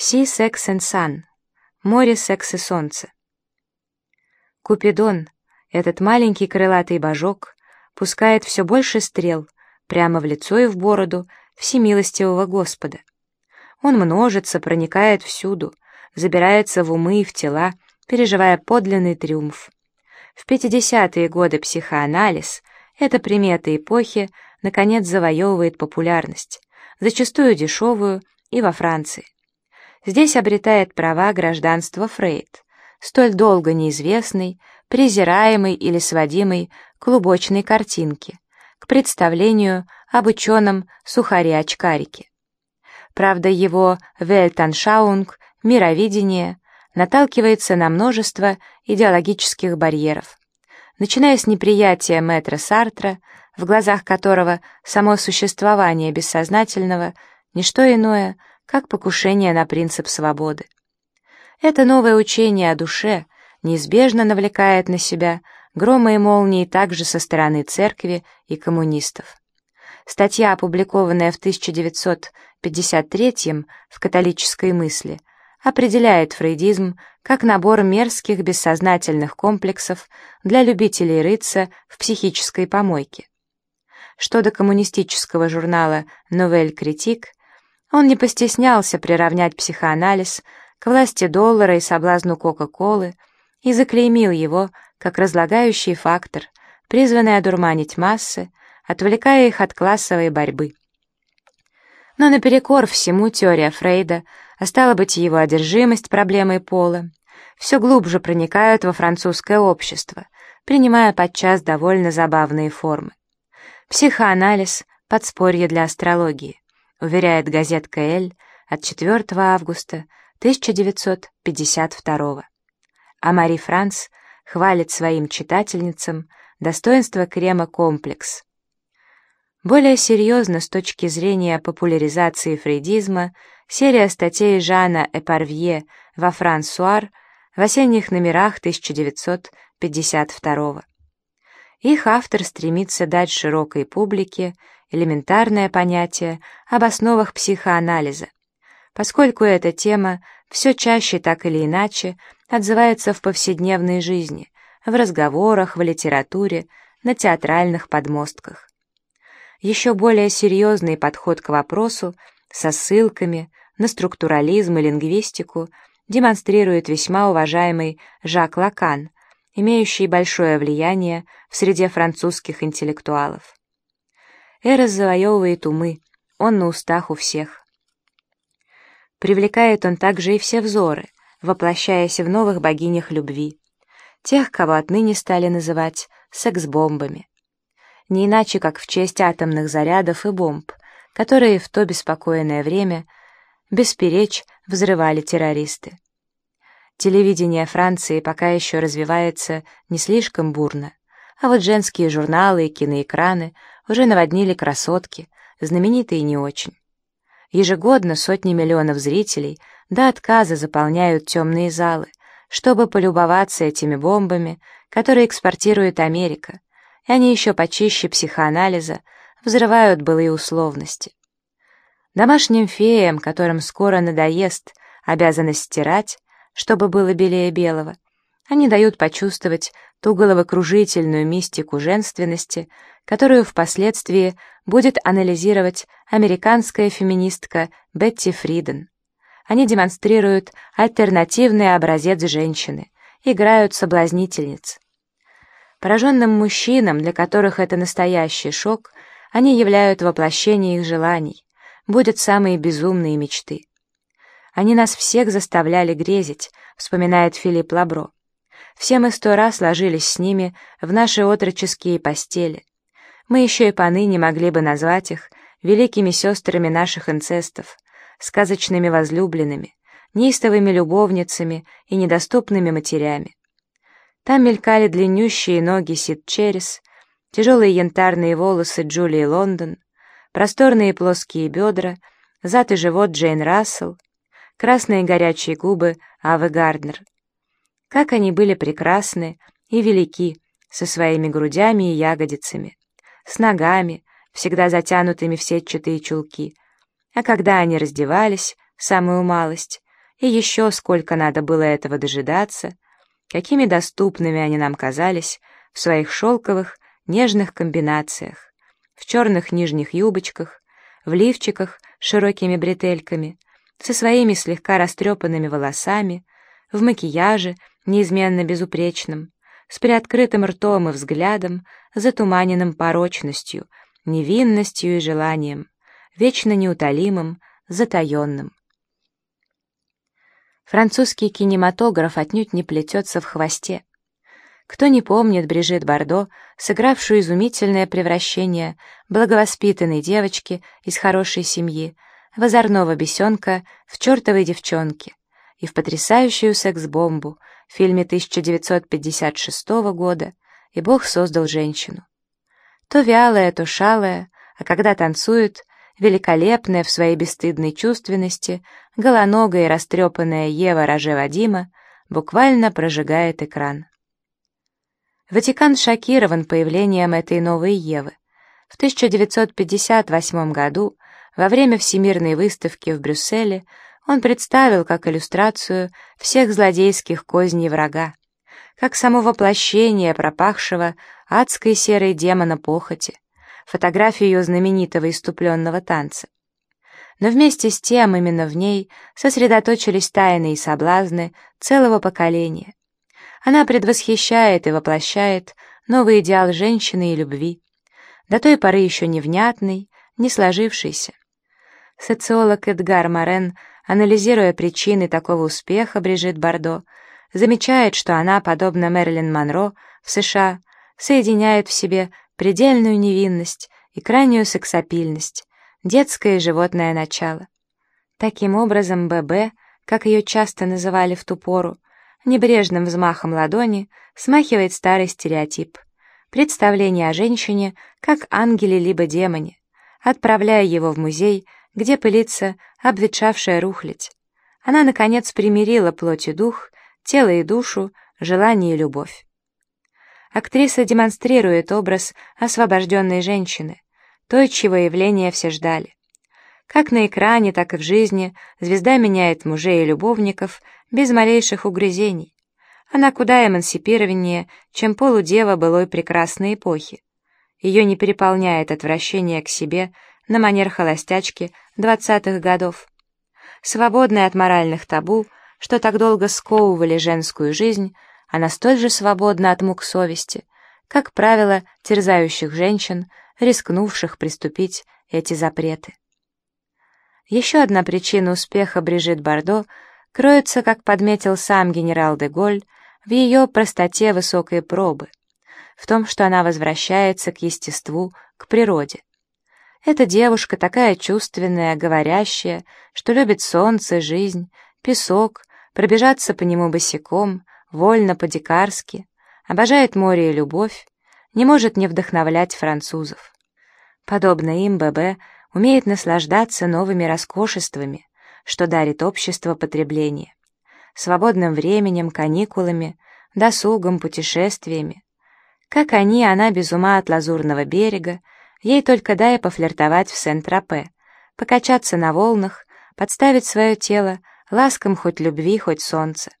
Sea Sex and Sun. Море, секс и солнце. Купидон, этот маленький крылатый божок, пускает все больше стрел прямо в лицо и в бороду всемилостивого Господа. Он множится, проникает всюду, забирается в умы и в тела, переживая подлинный триумф. В 50-е годы психоанализ, эта примета эпохи, наконец завоевывает популярность, зачастую дешевую и во Франции. Здесь обретает права гражданства Фрейд, столь долго неизвестный, презираемый или сводимый к клубочной картинке, к представлению об ученом сухаре-очкарике. Правда, его «Вельтаншаунг» — мировидение — наталкивается на множество идеологических барьеров, начиная с неприятия мэтра Сартра, в глазах которого само существование бессознательного — ничто иное, как покушение на принцип свободы. Это новое учение о душе неизбежно навлекает на себя громы и молнии также со стороны церкви и коммунистов. Статья, опубликованная в 1953 в «Католической мысли», определяет фрейдизм как набор мерзких бессознательных комплексов для любителей рыться в психической помойке. Что до коммунистического журнала «Новель Критик», он не постеснялся приравнять психоанализ к власти доллара и соблазну Кока-Колы и заклеймил его как разлагающий фактор, призванный одурманить массы, отвлекая их от классовой борьбы. Но наперекор всему теория Фрейда, а стало быть его одержимость проблемой пола, все глубже проникают во французское общество, принимая подчас довольно забавные формы. Психоанализ — подспорье для астрологии, уверяет газетка «Эль» от 4 августа 1952 А Мари Франц хвалит своим читательницам достоинство крема «Комплекс», более серьезно с точки зрения популяризации фрейдизма серия статей Жана Эпарвье во «Франсуар» в осенних номерах 1952 Их автор стремится дать широкой публике элементарное понятие об основах психоанализа, поскольку эта тема все чаще так или иначе отзывается в повседневной жизни, в разговорах, в литературе, на театральных подмостках. Еще более серьезный подход к вопросу со ссылками на структурализм и лингвистику демонстрирует весьма уважаемый Жак Лакан, имеющий большое влияние в среде французских интеллектуалов. Эрос завоевывает умы, он на устах у всех. Привлекает он также и все взоры, воплощаясь в новых богинях любви, тех, кого отныне стали называть секс-бомбами не иначе как в честь атомных зарядов и бомб, которые в то беспокойное время бесперечь взрывали террористы. Телевидение Франции пока еще развивается не слишком бурно, а вот женские журналы и киноэкраны уже наводнили красотки, знаменитые не очень. Ежегодно сотни миллионов зрителей до отказа заполняют темные залы, чтобы полюбоваться этими бомбами, которые экспортирует Америка, и они еще почище психоанализа взрывают былые условности. Домашним феям, которым скоро надоест обязанность стирать, чтобы было белее белого, они дают почувствовать ту головокружительную мистику женственности, которую впоследствии будет анализировать американская феминистка Бетти Фриден. Они демонстрируют альтернативный образец женщины, играют соблазнительниц. Пораженным мужчинам, для которых это настоящий шок, они являют воплощение их желаний, будут самые безумные мечты. Они нас всех заставляли грезить, вспоминает Филипп Лабро. Все мы сто раз ложились с ними в наши отроческие постели. Мы еще и поныне могли бы назвать их великими сестрами наших инцестов, сказочными возлюбленными, неистовыми любовницами и недоступными матерями. Там мелькали длиннющие ноги Сид Черрис, тяжелые янтарные волосы Джулии Лондон, просторные плоские бедра, зад и живот Джейн Рассел, красные горячие губы Авы Гарднер. Как они были прекрасны и велики со своими грудями и ягодицами, с ногами, всегда затянутыми в сетчатые чулки, а когда они раздевались, самую малость, И еще сколько надо было этого дожидаться, какими доступными они нам казались в своих шелковых, нежных комбинациях, в черных нижних юбочках, в лифчиках с широкими бретельками, со своими слегка растрепанными волосами, в макияже, неизменно безупречном, с приоткрытым ртом и взглядом, затуманенным порочностью, невинностью и желанием, вечно неутолимым, затаенным. Французский кинематограф отнюдь не плетется в хвосте. Кто не помнит Брижит Бардо, сыгравшую изумительное превращение благовоспитанной девочки из хорошей семьи, в озорного бесенка в чертовой девчонке и в потрясающую секс-бомбу в фильме 1956 года «И Бог создал женщину». То вялая, то шалая, а когда танцует, великолепная в своей бесстыдной чувственности, голоногая и растрепанная Ева Роже Вадима буквально прожигает экран. Ватикан шокирован появлением этой новой Евы. В 1958 году, во время Всемирной выставки в Брюсселе, он представил как иллюстрацию всех злодейских козней врага, как само воплощение пропахшего адской серой демона похоти, фотографию ее знаменитого иступленного танца. Но вместе с тем именно в ней сосредоточились тайны и соблазны целого поколения. Она предвосхищает и воплощает новый идеал женщины и любви, до той поры еще невнятный, не сложившийся. Социолог Эдгар Морен, анализируя причины такого успеха Брижит Бардо, замечает, что она, подобно Мэрилин Монро в США, соединяет в себе предельную невинность и крайнюю сексапильность, детское и животное начало. Таким образом, ББ, как ее часто называли в ту пору, небрежным взмахом ладони смахивает старый стереотип. Представление о женщине как ангеле либо демоне, отправляя его в музей, где пылится обветшавшая рухлядь. Она, наконец, примирила плоть и дух, тело и душу, желание и любовь. Актриса демонстрирует образ освобожденной женщины, той, чего явления все ждали. Как на экране, так и в жизни звезда меняет мужей и любовников без малейших угрызений. Она куда эмансипированнее, чем полудева былой прекрасной эпохи. Ее не переполняет отвращение к себе на манер холостячки двадцатых годов. Свободная от моральных табу, что так долго сковывали женскую жизнь, она столь же свободна от мук совести, как правило, терзающих женщин, рискнувших приступить эти запреты. Еще одна причина успеха Брижит Бардо кроется, как подметил сам генерал де Голь, в ее простоте высокой пробы, в том, что она возвращается к естеству, к природе. Эта девушка такая чувственная, говорящая, что любит солнце, жизнь, песок, пробежаться по нему босиком, вольно по-дикарски, обожает море и любовь, не может не вдохновлять французов. Подобно им, ББ умеет наслаждаться новыми роскошествами, что дарит общество потребления, свободным временем, каникулами, досугом, путешествиями. Как они, она без ума от лазурного берега, ей только дай пофлиртовать в Сент-Тропе, покачаться на волнах, подставить свое тело ласкам хоть любви, хоть солнца.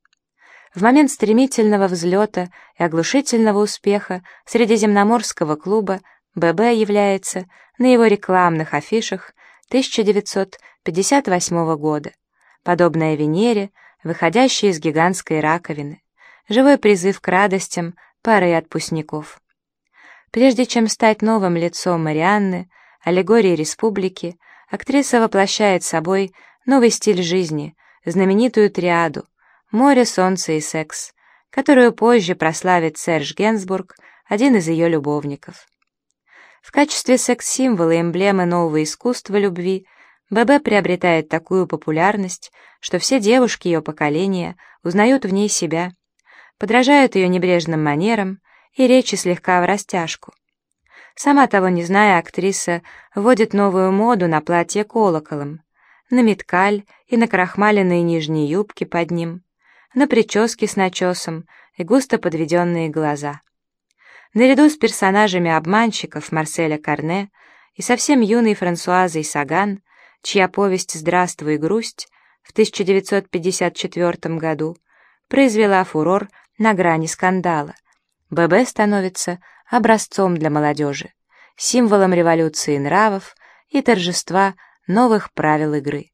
В момент стремительного взлета и оглушительного успеха Средиземноморского клуба ББ является на его рекламных афишах 1958 года, подобная Венере, выходящей из гигантской раковины, живой призыв к радостям пары отпускников. Прежде чем стать новым лицом Марианны, аллегории республики, актриса воплощает собой новый стиль жизни, знаменитую триаду — «Море, солнце и секс», которую позже прославит Серж Генсбург, один из ее любовников. В качестве секс-символа и эмблемы нового искусства любви ББ приобретает такую популярность, что все девушки ее поколения узнают в ней себя, подражают ее небрежным манерам и речи слегка в растяжку. Сама того не зная, актриса вводит новую моду на платье колоколом, на меткаль и на крахмаленные нижние юбки под ним на прическе с начесом и густо подведенные глаза. Наряду с персонажами обманщиков Марселя Карне и совсем юной Франсуазой Саган, чья повесть «Здравствуй, грусть» в 1954 году произвела фурор на грани скандала. ББ становится образцом для молодежи, символом революции нравов и торжества новых правил игры.